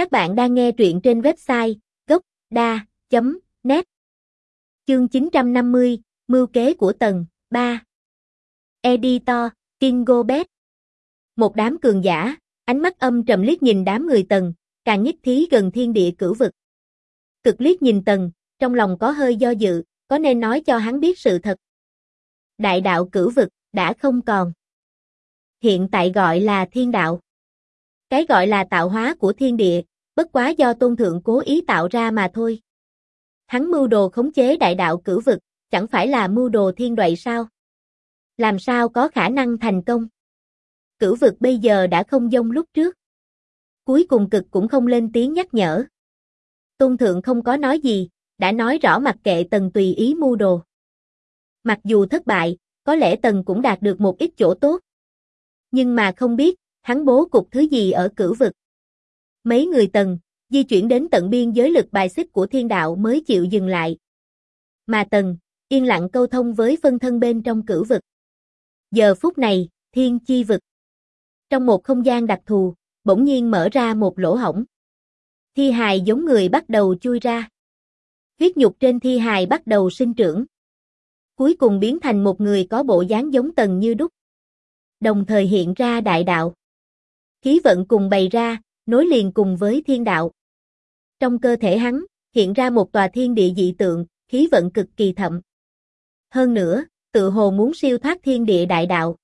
Các bạn đang nghe truyện trên website gốc.da.net Chương 950, Mưu kế của tầng 3 Editor, Kingo Bet Một đám cường giả, ánh mắt âm trầm liếc nhìn đám người tầng càng nhích thí gần thiên địa cửu vực. Cực liếc nhìn tầng trong lòng có hơi do dự, có nên nói cho hắn biết sự thật. Đại đạo cửu vực, đã không còn. Hiện tại gọi là thiên đạo. Cái gọi là tạo hóa của thiên địa, bất quá do tôn thượng cố ý tạo ra mà thôi. Hắn mưu đồ khống chế đại đạo cửu vực, chẳng phải là mưu đồ thiên đoại sao? Làm sao có khả năng thành công? Cửu vực bây giờ đã không dông lúc trước. Cuối cùng cực cũng không lên tiếng nhắc nhở. Tôn thượng không có nói gì, đã nói rõ mặc kệ tần tùy ý mưu đồ. Mặc dù thất bại, có lẽ tần cũng đạt được một ít chỗ tốt. Nhưng mà không biết, hắn bố cục thứ gì ở cửu vực. Mấy người tần, di chuyển đến tận biên giới lực bài xích của thiên đạo mới chịu dừng lại. Mà tần, yên lặng câu thông với phân thân bên trong cửu vực. Giờ phút này, thiên chi vực. Trong một không gian đặc thù, bỗng nhiên mở ra một lỗ hổng. Thi hài giống người bắt đầu chui ra. Huyết nhục trên thi hài bắt đầu sinh trưởng. Cuối cùng biến thành một người có bộ dáng giống tần như đúc. Đồng thời hiện ra đại đạo. Khí vận cùng bày ra, nối liền cùng với thiên đạo. Trong cơ thể hắn, hiện ra một tòa thiên địa dị tượng, khí vận cực kỳ thậm. Hơn nữa, tự hồ muốn siêu thoát thiên địa đại đạo.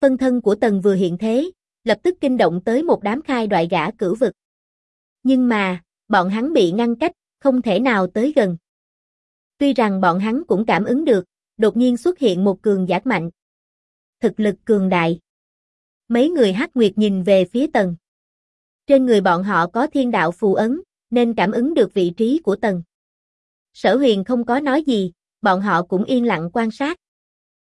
Phân thân của tần vừa hiện thế, lập tức kinh động tới một đám khai đoại gã cử vực. Nhưng mà, bọn hắn bị ngăn cách, không thể nào tới gần. Tuy rằng bọn hắn cũng cảm ứng được, đột nhiên xuất hiện một cường giả mạnh. Thực lực cường đại. Mấy người hắc nguyệt nhìn về phía tần. Trên người bọn họ có thiên đạo phù ấn, nên cảm ứng được vị trí của tần. Sở huyền không có nói gì, bọn họ cũng yên lặng quan sát.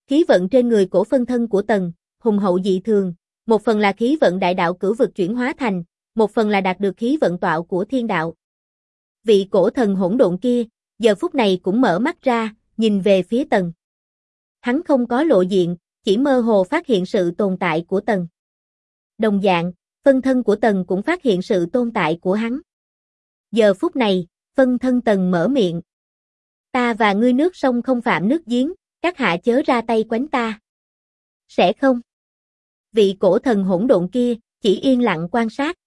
Khí vận trên người cổ phân thân của tần, hùng hậu dị thường, một phần là khí vận đại đạo cửu vực chuyển hóa thành, một phần là đạt được khí vận tọa của thiên đạo. Vị cổ thần hỗn độn kia, giờ phút này cũng mở mắt ra, nhìn về phía tần. Hắn không có lộ diện, chỉ mơ hồ phát hiện sự tồn tại của tần. Đồng dạng, phân thân của tần cũng phát hiện sự tồn tại của hắn. Giờ phút này, phân thân tần mở miệng. Ta và ngươi nước sông không phạm nước giếng, các hạ chớ ra tay quánh ta. Sẽ không. Vị cổ thần hỗn độn kia, chỉ yên lặng quan sát.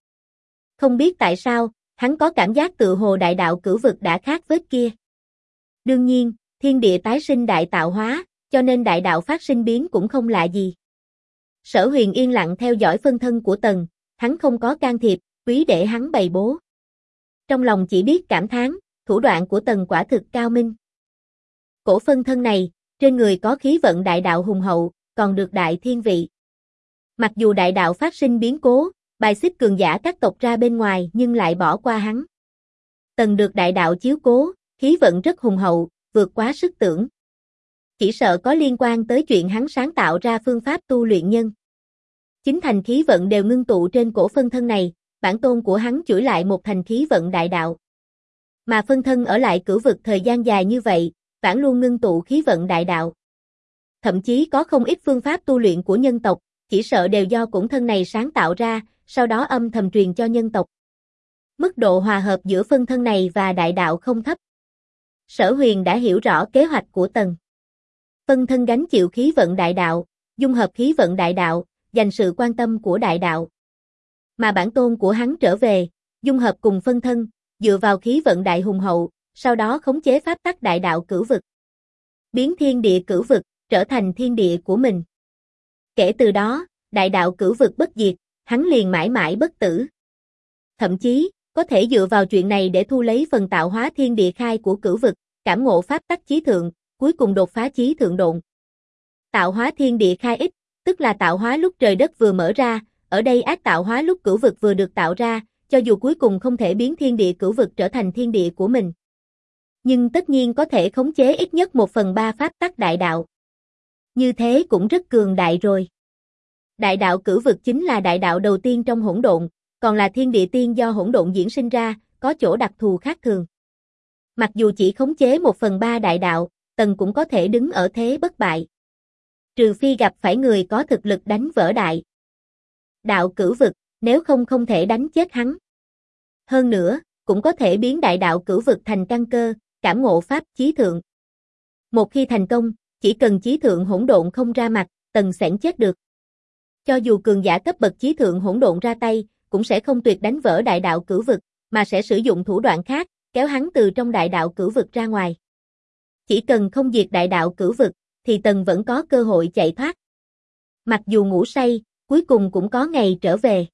Không biết tại sao, hắn có cảm giác tự hồ đại đạo cửu vực đã khác với kia. Đương nhiên, thiên địa tái sinh đại tạo hóa, cho nên đại đạo phát sinh biến cũng không lạ gì. Sở huyền yên lặng theo dõi phân thân của tần, hắn không có can thiệp, quý để hắn bày bố. Trong lòng chỉ biết cảm thán, thủ đoạn của tần quả thực cao minh. Cổ phân thân này, trên người có khí vận đại đạo hùng hậu, còn được đại thiên vị. Mặc dù đại đạo phát sinh biến cố, bài xích cường giả các tộc ra bên ngoài nhưng lại bỏ qua hắn. Tần được đại đạo chiếu cố, khí vận rất hùng hậu, vượt quá sức tưởng. Chỉ sợ có liên quan tới chuyện hắn sáng tạo ra phương pháp tu luyện nhân. Chính thành khí vận đều ngưng tụ trên cổ phân thân này, bản tôn của hắn chửi lại một thành khí vận đại đạo. Mà phân thân ở lại cửu vực thời gian dài như vậy, vẫn luôn ngưng tụ khí vận đại đạo. Thậm chí có không ít phương pháp tu luyện của nhân tộc, chỉ sợ đều do cũng thân này sáng tạo ra, sau đó âm thầm truyền cho nhân tộc. Mức độ hòa hợp giữa phân thân này và đại đạo không thấp. Sở huyền đã hiểu rõ kế hoạch của Tần. Phân thân gánh chịu khí vận đại đạo, dung hợp khí vận đại đạo, dành sự quan tâm của đại đạo. Mà bản tôn của hắn trở về, dung hợp cùng phân thân, dựa vào khí vận đại hùng hậu, sau đó khống chế pháp tắc đại đạo cửu vực. Biến thiên địa cửu vực, trở thành thiên địa của mình. Kể từ đó, đại đạo cửu vực bất diệt, hắn liền mãi mãi bất tử. Thậm chí, có thể dựa vào chuyện này để thu lấy phần tạo hóa thiên địa khai của cửu vực, cảm ngộ pháp tắc chí thượng, cuối cùng đột phá chí thượng độn. Tạo hóa thiên địa khai ít, tức là tạo hóa lúc trời đất vừa mở ra, ở đây ác tạo hóa lúc cửu vực vừa được tạo ra, cho dù cuối cùng không thể biến thiên địa cửu vực trở thành thiên địa của mình. Nhưng tất nhiên có thể khống chế ít nhất một phần ba pháp tắc đại đạo. Như thế cũng rất cường đại rồi. Đại đạo cửu vực chính là đại đạo đầu tiên trong hỗn độn, còn là thiên địa tiên do hỗn độn diễn sinh ra, có chỗ đặc thù khác thường. Mặc dù chỉ khống chế một phần ba đại đạo, tần cũng có thể đứng ở thế bất bại. Trừ phi gặp phải người có thực lực đánh vỡ đại. Đạo cửu vực, nếu không không thể đánh chết hắn. Hơn nữa, cũng có thể biến đại đạo cửu vực thành căn cơ, cảm ngộ pháp chí thượng. Một khi thành công, chỉ cần chí thượng hỗn độn không ra mặt, tần sẻn chết được. Cho dù cường giả cấp bậc chí thượng hỗn độn ra tay, cũng sẽ không tuyệt đánh vỡ đại đạo cửu vực, mà sẽ sử dụng thủ đoạn khác, kéo hắn từ trong đại đạo cửu vực ra ngoài. Chỉ cần không diệt đại đạo cửu vực, thì tần vẫn có cơ hội chạy thoát. Mặc dù ngủ say, cuối cùng cũng có ngày trở về.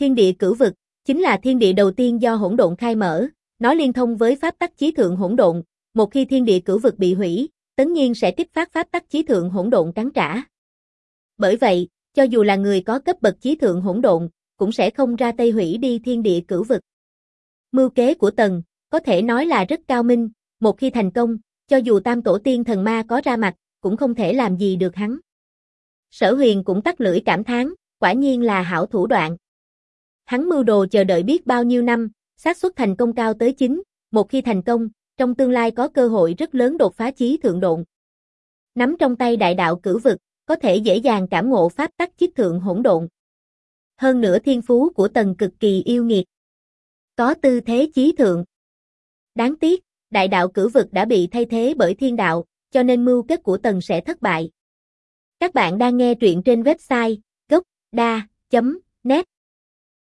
Thiên địa cửu vực, chính là thiên địa đầu tiên do hỗn độn khai mở, nó liên thông với pháp tắc chí thượng hỗn độn, một khi thiên địa cửu vực bị hủy, tất nhiên sẽ kích phát pháp tắc chí thượng hỗn độn cắn trả. Bởi vậy, cho dù là người có cấp bậc chí thượng hỗn độn, cũng sẽ không ra tay hủy đi thiên địa cửu vực. Mưu kế của Tần, có thể nói là rất cao minh, một khi thành công, cho dù tam tổ tiên thần ma có ra mặt, cũng không thể làm gì được hắn. Sở huyền cũng tắt lưỡi cảm thán, quả nhiên là hảo thủ đoạn. Hắn mưu đồ chờ đợi biết bao nhiêu năm, xác suất thành công cao tới 9, một khi thành công, trong tương lai có cơ hội rất lớn đột phá chí thượng độn. Nắm trong tay đại đạo cử vực, có thể dễ dàng cảm ngộ pháp tắc chiết thượng hỗn độn. Hơn nữa thiên phú của tần cực kỳ yêu nghiệt. Có tư thế chí thượng. Đáng tiếc, đại đạo cử vực đã bị thay thế bởi thiên đạo, cho nên mưu kết của tần sẽ thất bại. Các bạn đang nghe truyện trên website gocda.net